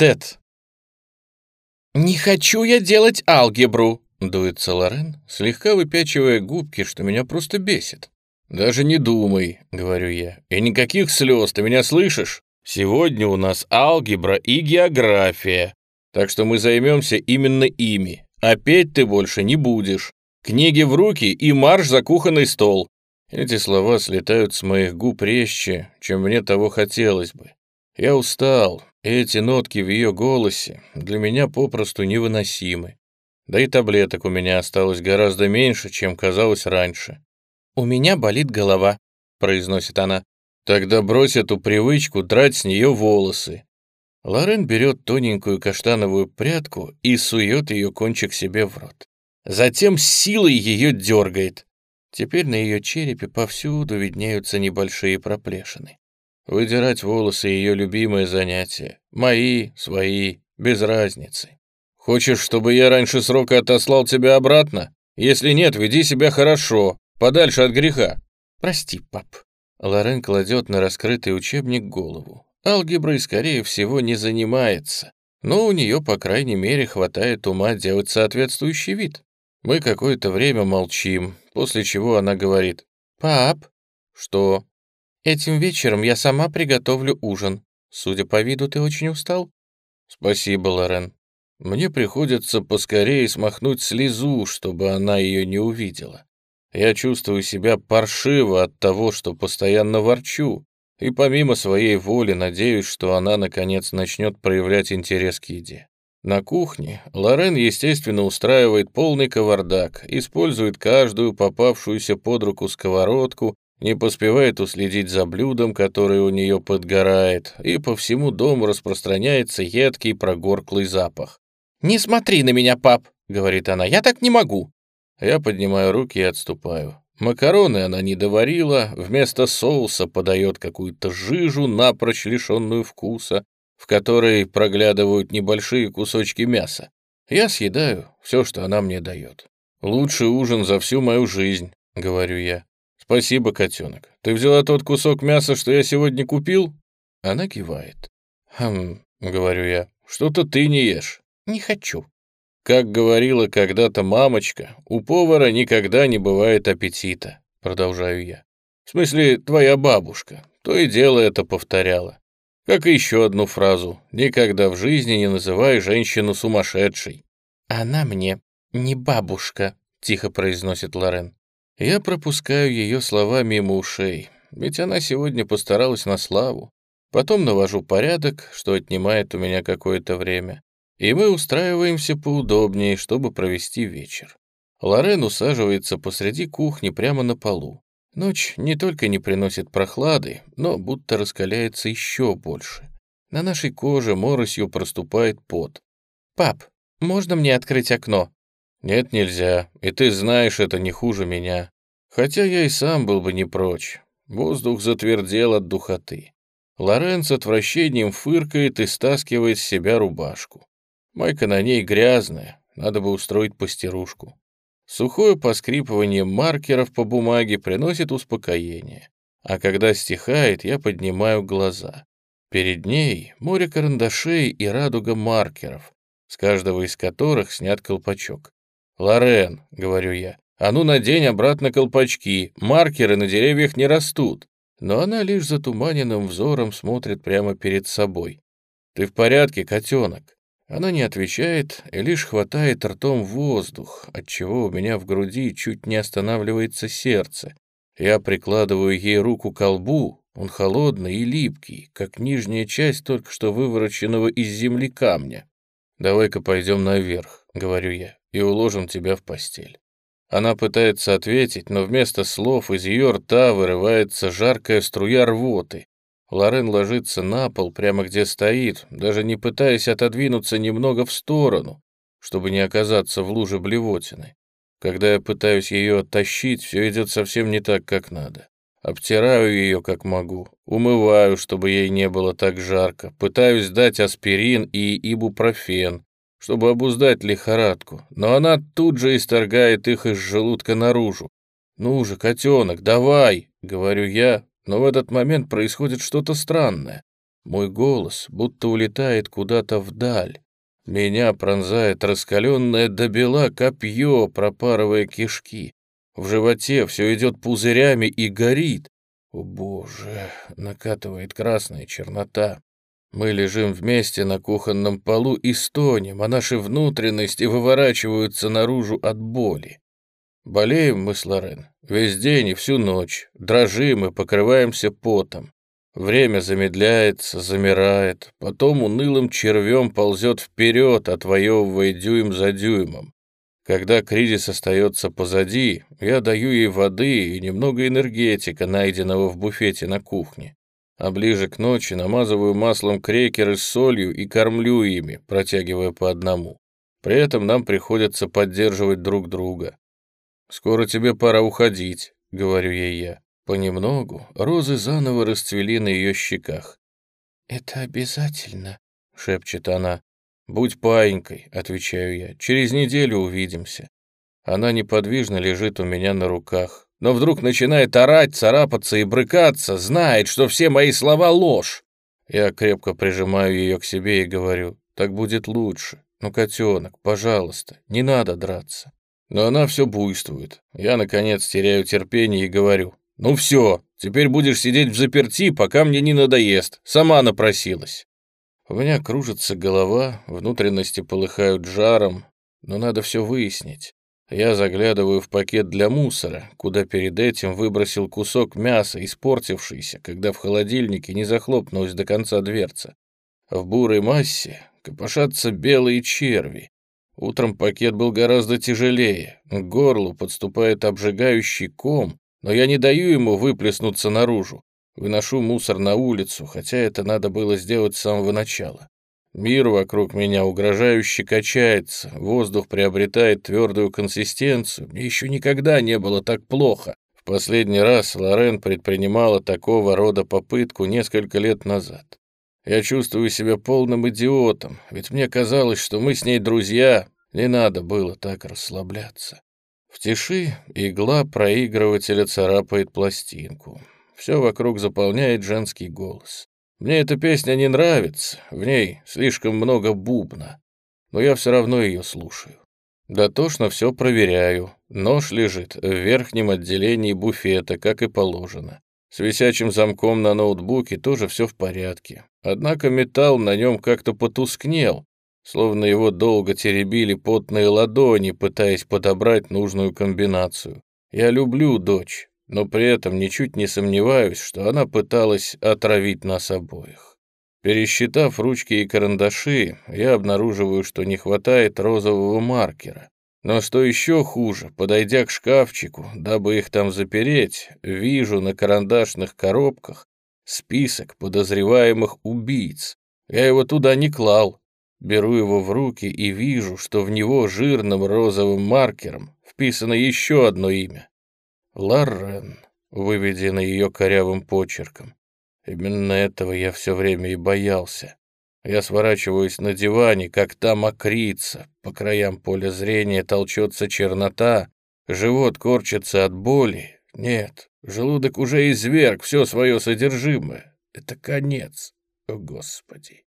Тед. «Не хочу я делать алгебру», — дуется Лорен, слегка выпячивая губки, что меня просто бесит. «Даже не думай», — говорю я, — «и никаких слез, ты меня слышишь? Сегодня у нас алгебра и география, так что мы займемся именно ими, петь ты больше не будешь. Книги в руки и марш за кухонный стол». Эти слова слетают с моих губ резче, чем мне того хотелось бы. Я устал, эти нотки в ее голосе для меня попросту невыносимы. Да и таблеток у меня осталось гораздо меньше, чем казалось раньше. «У меня болит голова», — произносит она. «Тогда брось эту привычку драть с нее волосы». Лорен берет тоненькую каштановую прядку и сует ее кончик себе в рот. Затем с силой ее дергает. Теперь на ее черепе повсюду виднеются небольшие проплешины. Выдирать волосы — ее любимое занятие. Мои, свои, без разницы. Хочешь, чтобы я раньше срока отослал тебя обратно? Если нет, веди себя хорошо, подальше от греха. Прости, пап. Лорен кладет на раскрытый учебник голову. Алгеброй, скорее всего, не занимается. Но у нее, по крайней мере, хватает ума делать соответствующий вид. Мы какое-то время молчим, после чего она говорит. «Пап?» «Что?» Этим вечером я сама приготовлю ужин. Судя по виду, ты очень устал?» «Спасибо, Лорен. Мне приходится поскорее смахнуть слезу, чтобы она ее не увидела. Я чувствую себя паршиво от того, что постоянно ворчу, и помимо своей воли надеюсь, что она, наконец, начнет проявлять интерес к еде. На кухне Лорен, естественно, устраивает полный кавардак, использует каждую попавшуюся под руку сковородку, не поспевает уследить за блюдом, которое у нее подгорает, и по всему дому распространяется едкий прогорклый запах. «Не смотри на меня, пап!» — говорит она. «Я так не могу!» Я поднимаю руки и отступаю. Макароны она не доварила, вместо соуса подает какую-то жижу, напрочь лишенную вкуса, в которой проглядывают небольшие кусочки мяса. Я съедаю все, что она мне дает. «Лучший ужин за всю мою жизнь», — говорю я. «Спасибо, котенок. Ты взяла тот кусок мяса, что я сегодня купил?» Она кивает. «Хм», — говорю я, — «что-то ты не ешь». «Не хочу». «Как говорила когда-то мамочка, у повара никогда не бывает аппетита», — продолжаю я. «В смысле, твоя бабушка, то и дело это повторяла. Как и еще одну фразу, никогда в жизни не называй женщину сумасшедшей». «Она мне не бабушка», — тихо произносит Лорен. Я пропускаю ее слова мимо ушей, ведь она сегодня постаралась на славу. Потом навожу порядок, что отнимает у меня какое-то время, и мы устраиваемся поудобнее, чтобы провести вечер. Лорен усаживается посреди кухни прямо на полу. Ночь не только не приносит прохлады, но будто раскаляется еще больше. На нашей коже моросью проступает пот. «Пап, можно мне открыть окно?» «Нет, нельзя, и ты знаешь, это не хуже меня. Хотя я и сам был бы не прочь. Воздух затвердел от духоты. Лорен с отвращением фыркает и стаскивает с себя рубашку. Майка на ней грязная, надо бы устроить постирушку. Сухое поскрипывание маркеров по бумаге приносит успокоение. А когда стихает, я поднимаю глаза. Перед ней море карандашей и радуга маркеров, с каждого из которых снят колпачок. «Лорен», — говорю я, — «а ну надень обратно колпачки, маркеры на деревьях не растут». Но она лишь затуманенным взором смотрит прямо перед собой. «Ты в порядке, котенок?» Она не отвечает и лишь хватает ртом воздух, отчего у меня в груди чуть не останавливается сердце. Я прикладываю ей руку к колбу, он холодный и липкий, как нижняя часть только что вывороченного из земли камня. «Давай-ка пойдем наверх», — говорю я и уложим тебя в постель». Она пытается ответить, но вместо слов из ее рта вырывается жаркая струя рвоты. Лорен ложится на пол, прямо где стоит, даже не пытаясь отодвинуться немного в сторону, чтобы не оказаться в луже блевотины. Когда я пытаюсь ее оттащить, все идет совсем не так, как надо. Обтираю ее, как могу, умываю, чтобы ей не было так жарко, пытаюсь дать аспирин и ибупрофен, чтобы обуздать лихорадку, но она тут же исторгает их из желудка наружу. «Ну же, котенок, давай!» — говорю я, но в этот момент происходит что-то странное. Мой голос будто улетает куда-то вдаль. Меня пронзает раскаленное до бела копье, пропарывая кишки. В животе все идет пузырями и горит. О боже, накатывает красная чернота. Мы лежим вместе на кухонном полу и стонем, а наши внутренности выворачиваются наружу от боли. Болеем мы с Лорен весь день и всю ночь, дрожим и покрываемся потом. Время замедляется, замирает, потом унылым червем ползет вперед, отвоевывая дюйм за дюймом. Когда кризис остается позади, я даю ей воды и немного энергетика, найденного в буфете на кухне а ближе к ночи намазываю маслом крекеры с солью и кормлю ими, протягивая по одному. При этом нам приходится поддерживать друг друга. «Скоро тебе пора уходить», — говорю ей я. Понемногу розы заново расцвели на ее щеках. «Это обязательно», — шепчет она. «Будь паинькой», — отвечаю я. «Через неделю увидимся». Она неподвижно лежит у меня на руках но вдруг начинает орать, царапаться и брыкаться, знает, что все мои слова — ложь. Я крепко прижимаю ее к себе и говорю, так будет лучше. Ну, котенок, пожалуйста, не надо драться. Но она все буйствует. Я, наконец, теряю терпение и говорю, ну все, теперь будешь сидеть в заперти, пока мне не надоест. Сама напросилась. У меня кружится голова, внутренности полыхают жаром, но надо все выяснить. Я заглядываю в пакет для мусора, куда перед этим выбросил кусок мяса, испортившийся, когда в холодильнике не захлопнулась до конца дверца. В бурой массе копошатся белые черви. Утром пакет был гораздо тяжелее, к горлу подступает обжигающий ком, но я не даю ему выплеснуться наружу. Выношу мусор на улицу, хотя это надо было сделать с самого начала. Мир вокруг меня угрожающе качается, воздух приобретает твердую консистенцию. Мне еще никогда не было так плохо. В последний раз Лорен предпринимала такого рода попытку несколько лет назад. Я чувствую себя полным идиотом, ведь мне казалось, что мы с ней друзья. Не надо было так расслабляться. В тиши игла проигрывателя царапает пластинку. Все вокруг заполняет женский голос. Мне эта песня не нравится, в ней слишком много бубна, но я все равно ее слушаю. Дотошно все проверяю. Нож лежит в верхнем отделении буфета, как и положено. С висячим замком на ноутбуке тоже все в порядке. Однако металл на нем как-то потускнел, словно его долго теребили потные ладони, пытаясь подобрать нужную комбинацию. Я люблю дочь, но при этом ничуть не сомневаюсь, что она пыталась отравить нас обоих. Пересчитав ручки и карандаши, я обнаруживаю, что не хватает розового маркера. Но что еще хуже, подойдя к шкафчику, дабы их там запереть, вижу на карандашных коробках список подозреваемых убийц. Я его туда не клал. Беру его в руки и вижу, что в него жирным розовым маркером вписано еще одно имя Лорен, выведено ее корявым почерком. Именно этого я все время и боялся. Я сворачиваюсь на диване, как та мокрица, по краям поля зрения толчется чернота, живот корчится от боли. Нет, желудок уже изверг все свое содержимое. Это конец, о Господи.